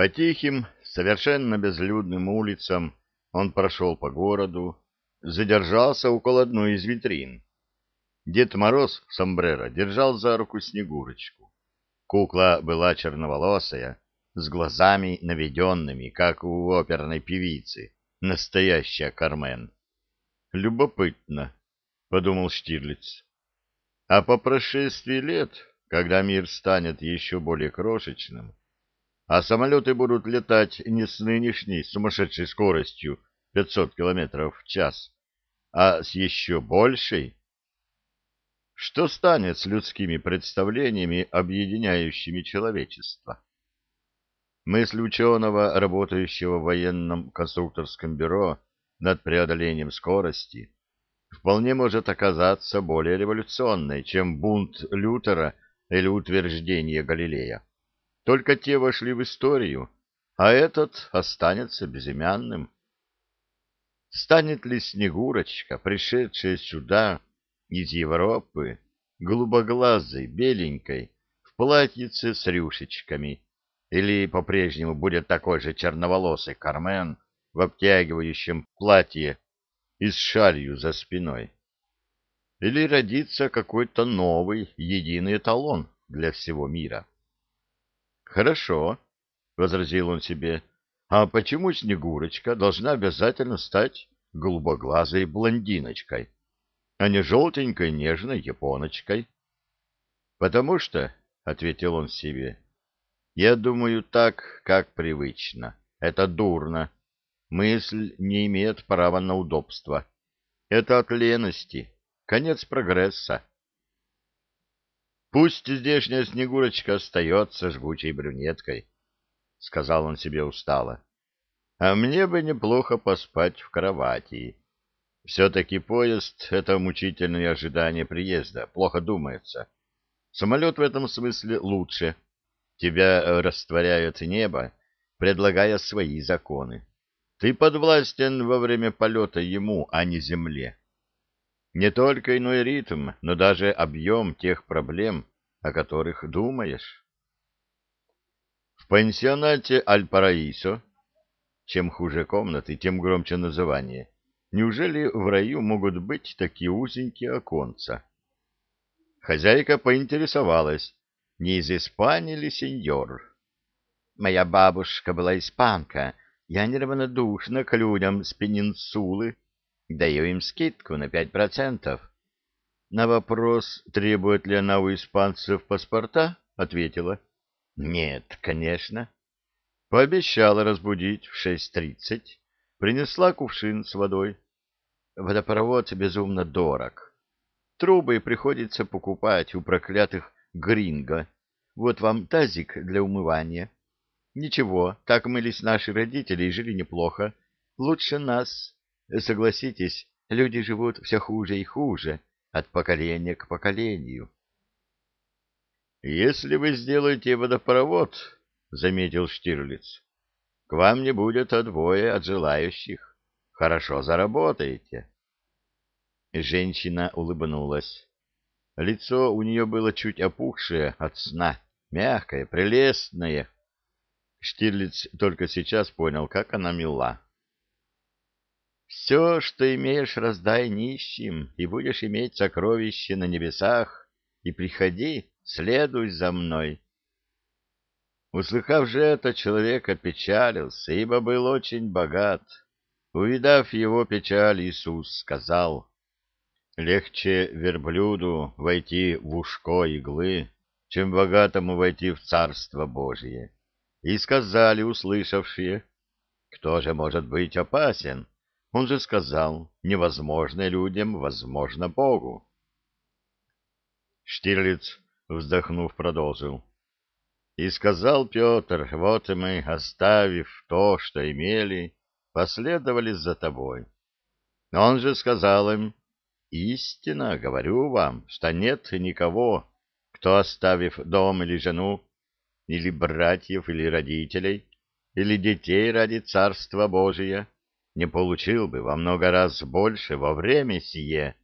По тихим, совершенно безлюдным улицам он прошел по городу, задержался около одной из витрин. Дед Мороз в сомбреро держал за руку Снегурочку. Кукла была черноволосая, с глазами наведенными, как у оперной певицы, настоящая Кармен. «Любопытно», — подумал Штирлиц. «А по прошествии лет, когда мир станет еще более крошечным, а самолеты будут летать не с нынешней сумасшедшей скоростью 500 километров в час, а с еще большей, что станет с людскими представлениями, объединяющими человечество? Мысль ученого, работающего в военном конструкторском бюро над преодолением скорости, вполне может оказаться более революционной, чем бунт Лютера или утверждение Галилея. Только те вошли в историю, а этот останется безымянным. Станет ли Снегурочка, пришедшая сюда из Европы, голубоглазой, беленькой, в платьице с рюшечками, или по-прежнему будет такой же черноволосый Кармен в обтягивающем платье и с шалью за спиной? Или родится какой-то новый, единый эталон для всего мира? Хорошо, — возразил он себе, — а почему Снегурочка должна обязательно стать голубоглазой блондиночкой, а не желтенькой нежной японочкой? — Потому что, — ответил он себе, — я думаю так, как привычно. Это дурно. Мысль не имеет права на удобство. Это от лености. Конец прогресса. Пусть здешняя Снегурочка остается жгучей брюнеткой, — сказал он себе устало. А мне бы неплохо поспать в кровати. Все-таки поезд — это мучительное ожидание приезда, плохо думается. Самолет в этом смысле лучше. Тебя растворяет небо, предлагая свои законы. Ты подвластен во время полета ему, а не земле. Не только иной ритм, но даже объем тех проблем, о которых думаешь. В пансионате Аль-Параисо, чем хуже комнаты, тем громче название, неужели в раю могут быть такие узенькие оконца? Хозяйка поинтересовалась, не из Испании ли сеньор? Моя бабушка была испанка, я неравнодушна к людям с пенинсулы, Даю им скидку на пять процентов. На вопрос, требует ли она у испанцев паспорта, ответила. Нет, конечно. Пообещала разбудить в шесть тридцать. Принесла кувшин с водой. Водопровод безумно дорог. Трубы приходится покупать у проклятых гринго. Вот вам тазик для умывания. Ничего, так мылись наши родители и жили неплохо. Лучше нас. Согласитесь, люди живут все хуже и хуже, от поколения к поколению. «Если вы сделаете водопровод, — заметил Штирлиц, — к вам не будет отбоя от желающих. Хорошо заработаете». Женщина улыбнулась. Лицо у нее было чуть опухшее от сна, мягкое, прелестное. Штирлиц только сейчас понял, как она мила. Все, что имеешь, раздай нищим, и будешь иметь сокровище на небесах, и приходи, следуй за мной. Услыхав же это, человек опечалился, ибо был очень богат. Увидав его печаль, Иисус сказал, «Легче верблюду войти в ушко иглы, чем богатому войти в Царство Божие». И сказали услышавшие, «Кто же может быть опасен?» Он же сказал, невозможно людям, возможно Богу. Штирлиц, вздохнув, продолжил. И сказал Петр, вот и мы, оставив то, что имели, последовали за тобой. Он же сказал им, истинно говорю вам, что нет никого, кто, оставив дом или жену, или братьев, или родителей, или детей ради Царства Божия, не получил бы во много раз больше во время сие,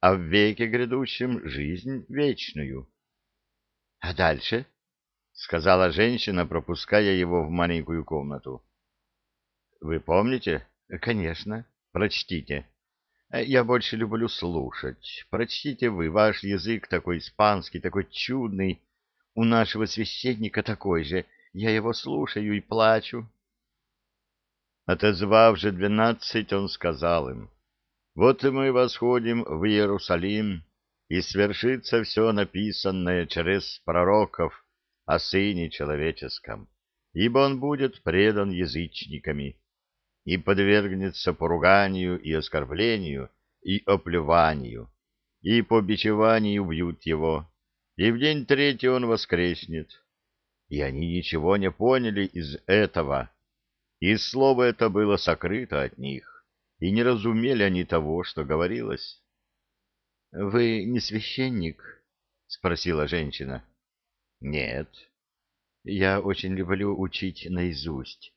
а в веке грядущем жизнь вечную. — А дальше? — сказала женщина, пропуская его в маленькую комнату. Вы помните? Конечно. Прочтите. Я больше люблю слушать. Прочтите вы, ваш язык такой испанский, такой чудный. У нашего священника такой же. Я его слушаю и плачу. Отозвав же двенадцать, он сказал им, «Вот и мы восходим в Иерусалим, и свершится все написанное через пророков о Сыне Человеческом, ибо он будет предан язычниками, и подвергнется поруганию и оскорблению, и оплеванию, и по бичеванию убьют его, и в день третий он воскреснет. И они ничего не поняли из этого, и слово это было сокрыто от них, и не разумели они того, что говорилось. — Вы не священник? — спросила женщина. — Нет. — Я очень люблю учить наизусть.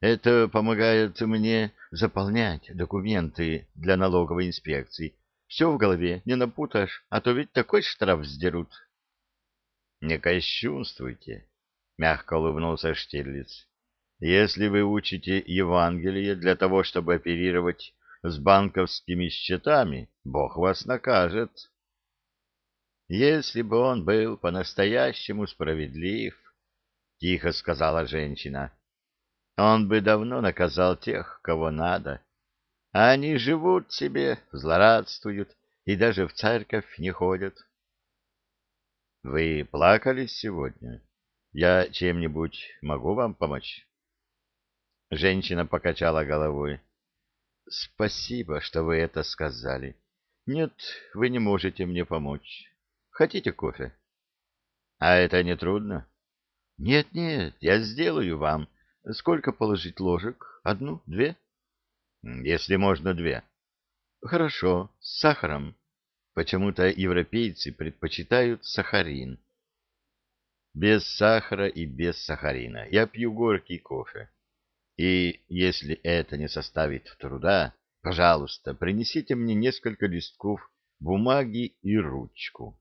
Это помогает мне заполнять документы для налоговой инспекции. Все в голове, не напутаешь, а то ведь такой штраф сдерут. — Не кощунствуйте, — мягко улыбнулся Штирлиц. — Если вы учите Евангелие для того, чтобы оперировать с банковскими счетами, Бог вас накажет. Если бы он был по-настоящему справедлив, — тихо сказала женщина, — он бы давно наказал тех, кого надо. А они живут себе, злорадствуют и даже в церковь не ходят. — Вы плакали сегодня? Я чем-нибудь могу вам помочь? Женщина покачала головой. — Спасибо, что вы это сказали. Нет, вы не можете мне помочь. Хотите кофе? — А это не трудно? — Нет-нет, я сделаю вам. — Сколько положить ложек? Одну? Две? Если можно, две. Хорошо, с сахаром. Почему-то европейцы предпочитают сахарин. Без сахара и без сахарина. Я пью горький кофе. И если это не составит труда, пожалуйста, принесите мне несколько листков бумаги и ручку.